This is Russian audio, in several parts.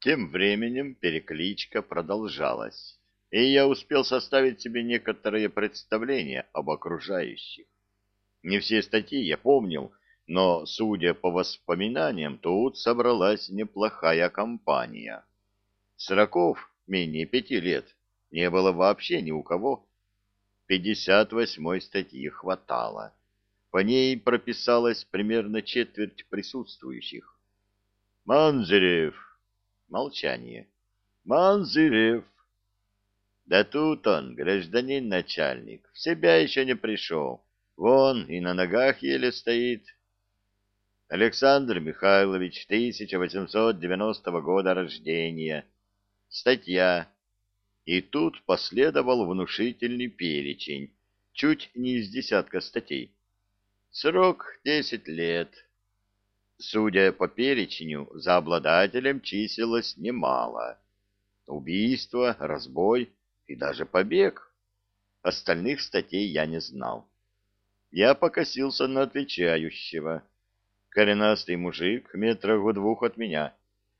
Тем временем перекличка продолжалась, и я успел составить себе некоторое представление об окружающих. Не все статьи я помнил, но, судя по воспоминаниям, тут собралась неплохая компания. Сроков менее пяти лет не было вообще ни у кого. Пятьдесят восьмой статьи хватало. По ней прописалась примерно четверть присутствующих. «Манзарев!» Молчание. «Манзарев!» «Да тут он, гражданин начальник, в себя еще не пришел. Вон и на ногах еле стоит». Александр Михайлович, 1890 года рождения. Статья. И тут последовал внушительный перечень, чуть не из десятка статей. Срок десять лет. Судя по перечню, за обладателем числилось немало. Убийство, разбой и даже побег. Остальных статей я не знал. Я покосился на отвечающего коренастый мужик метрах в двух от меня.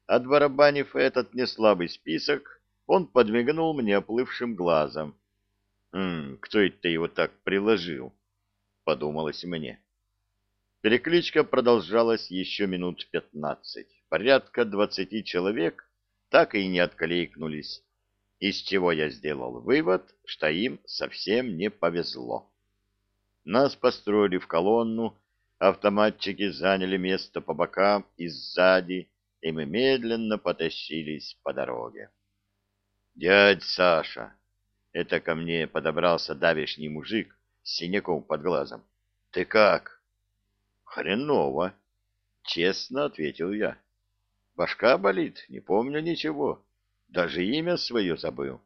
Отбарабанив этот неслабый список, он подмигнул мне оплывшим глазом. «М кто это его так приложил?» — подумалось мне. Перекличка продолжалась еще минут пятнадцать. Порядка двадцати человек так и не откликнулись, из чего я сделал вывод, что им совсем не повезло. Нас построили в колонну, Автоматчики заняли место по бокам и сзади, и мы медленно потащились по дороге. «Дядь Саша!» — это ко мне подобрался давешний мужик с синяком под глазом. «Ты как?» «Хреново!» — честно ответил я. «Башка болит, не помню ничего. Даже имя свое забыл».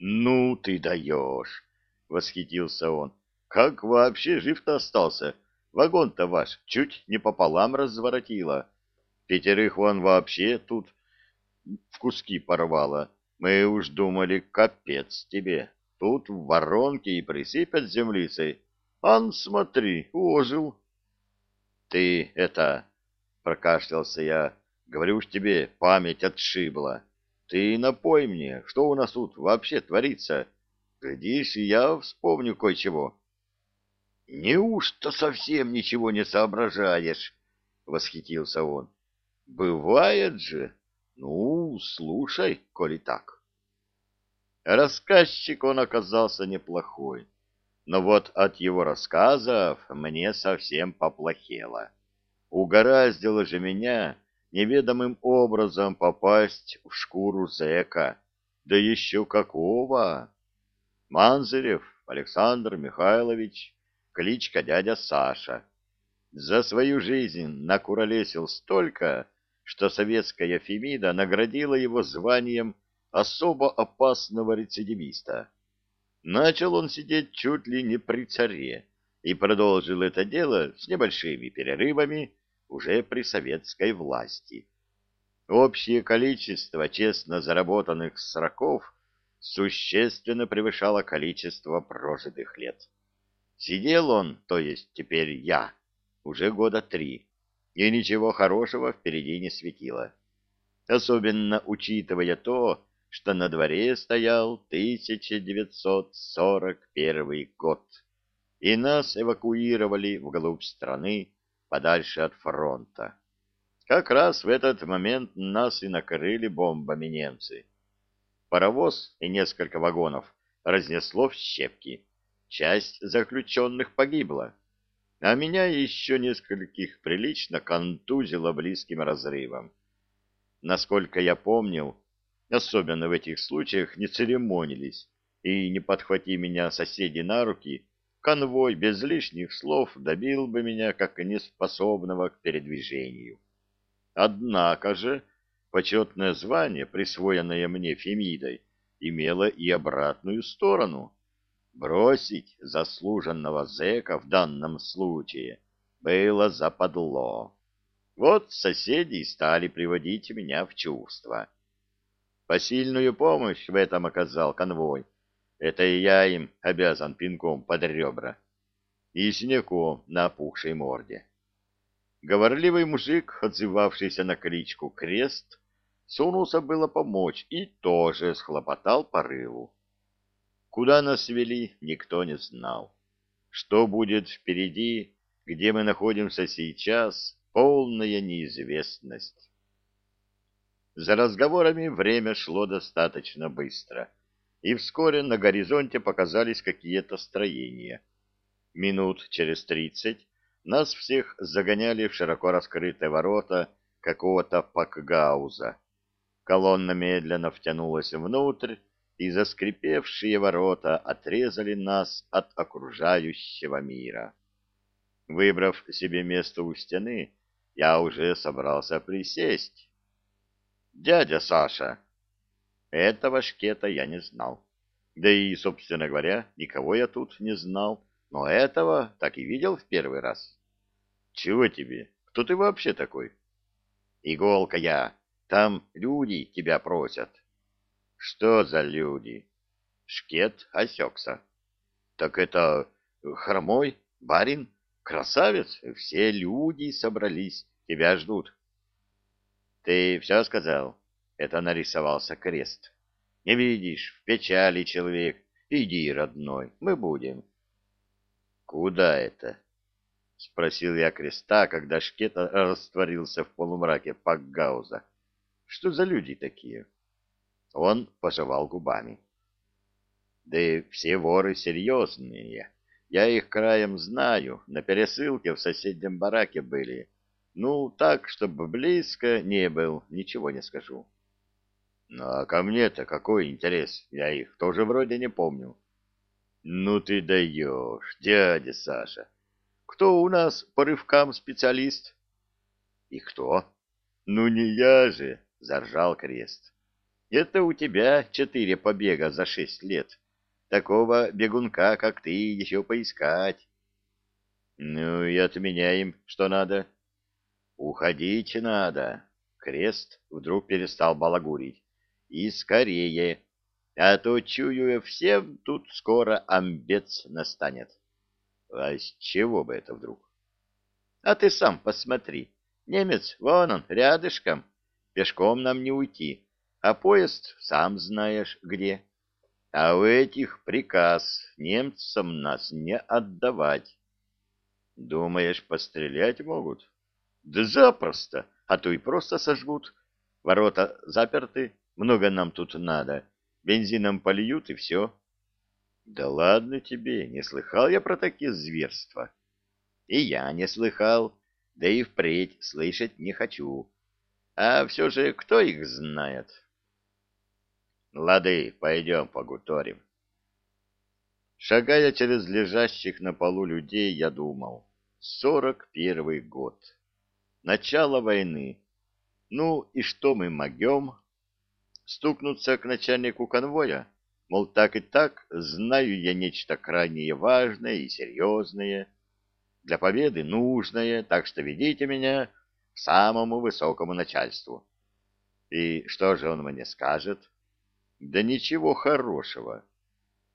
«Ну ты даешь!» — восхитился он. «Как вообще жив-то остался?» Вагон-то ваш чуть не пополам разворотило. Пятерых вон вообще тут в куски порвало. Мы уж думали, капец тебе. Тут в воронке и присыпят землицей. Ан, смотри, ожил. Ты это... Прокашлялся я. Говорю ж тебе, память отшибла. Ты напой мне, что у нас тут вообще творится. Глядишь, и я вспомню кое-чего. «Неужто совсем ничего не соображаешь?» — восхитился он. «Бывает же. Ну, слушай, коли так». Рассказчик он оказался неплохой, но вот от его рассказов мне совсем поплохело. Угораздило же меня неведомым образом попасть в шкуру зэка, да еще какого! Манзарев Александр Михайлович кличка дядя Саша. За свою жизнь накуролесил столько, что советская Фемида наградила его званием особо опасного рецидивиста. Начал он сидеть чуть ли не при царе и продолжил это дело с небольшими перерывами уже при советской власти. Общее количество честно заработанных сроков существенно превышало количество прожитых лет. Сидел он, то есть теперь я, уже года три, и ничего хорошего впереди не светило. Особенно учитывая то, что на дворе стоял 1941 год, и нас эвакуировали вглубь страны, подальше от фронта. Как раз в этот момент нас и накрыли бомбами немцы. Паровоз и несколько вагонов разнесло в щепки часть заключенных погибла, а меня еще нескольких прилично контузило близким разрывом. Насколько я помнил, особенно в этих случаях не церемонились, и не подхвати меня соседи на руки, конвой без лишних слов добил бы меня как неспособного к передвижению. Однако же почетное звание, присвоенное мне Фемидой, имело и обратную сторону — Бросить заслуженного зэка в данном случае было западло. Вот соседи стали приводить меня в чувство. Посильную помощь в этом оказал конвой. Это и я им обязан пинком под ребра и синяком на опухшей морде. Говорливый мужик, отзывавшийся на кличку Крест, сунулся было помочь и тоже схлопотал порыву. Куда нас вели, никто не знал. Что будет впереди, где мы находимся сейчас, полная неизвестность. За разговорами время шло достаточно быстро, и вскоре на горизонте показались какие-то строения. Минут через тридцать нас всех загоняли в широко раскрытые ворота какого-то пакгауза. Колонна медленно втянулась внутрь, и заскрипевшие ворота отрезали нас от окружающего мира. Выбрав себе место у стены, я уже собрался присесть. «Дядя Саша!» Этого шкета я не знал. Да и, собственно говоря, никого я тут не знал, но этого так и видел в первый раз. «Чего тебе? Кто ты вообще такой?» «Иголка я. Там люди тебя просят. Что за люди? Шкет осекся. Так это хромой, барин, красавец, все люди собрались, тебя ждут. Ты все сказал? Это нарисовался крест. Не видишь, в печали человек. Иди, родной, мы будем. Куда это? — спросил я креста, когда шкет растворился в полумраке Пакгауза. — Что за люди такие? Он пожевал губами. — Да и все воры серьезные. Я их краем знаю, на пересылке в соседнем бараке были. Ну, так, чтобы близко не был, ничего не скажу. — Ну, а ко мне-то какой интерес? Я их тоже вроде не помню. — Ну ты даешь, дядя Саша. — кто у нас по рывкам специалист? И кто? Ну не я же, заржал Крест. Это у тебя четыре побега за шесть лет. Такого бегунка, как ты, еще поискать. Ну и от им что надо? Уходить надо. Крест вдруг перестал балагурить. И скорее, а то, чую, всем тут скоро амбец настанет. А с чего бы это вдруг? А ты сам посмотри. Немец, вон он, рядышком. Пешком нам не уйти. А поезд сам знаешь где. А у этих приказ немцам нас не отдавать. Думаешь, пострелять могут? Да запросто, а то и просто сожгут. Ворота заперты, много нам тут надо. Бензином польют и все. Да ладно тебе, не слыхал я про такие зверства. И я не слыхал, да и впредь слышать не хочу. А все же кто их знает? Лады, пойдем погуторим. Шагая через лежащих на полу людей, я думал. Сорок первый год. Начало войны. Ну и что мы могем? Стукнуться к начальнику конвоя? Мол, так и так, знаю я нечто крайне важное и серьезное, для победы нужное, так что ведите меня к самому высокому начальству. И что же он мне скажет? Да ничего хорошего.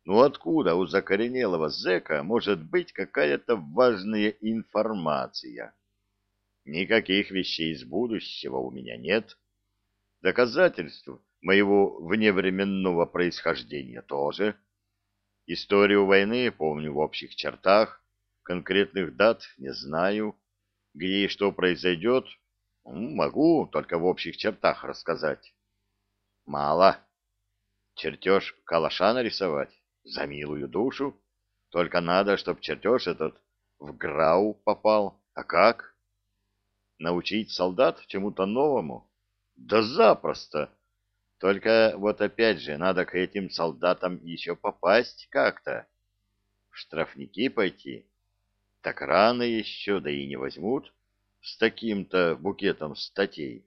Ну откуда у закоренелого зэка может быть какая-то важная информация? Никаких вещей из будущего у меня нет. Доказательств моего вневременного происхождения тоже. Историю войны помню в общих чертах, конкретных дат не знаю. Где и что произойдет, могу только в общих чертах рассказать. Мало. Чертеж калаша нарисовать? За милую душу. Только надо, чтоб чертеж этот в грау попал. А как? Научить солдат чему-то новому? Да запросто. Только вот опять же, надо к этим солдатам еще попасть как-то. В штрафники пойти. Так рано еще, да и не возьмут с таким-то букетом статей.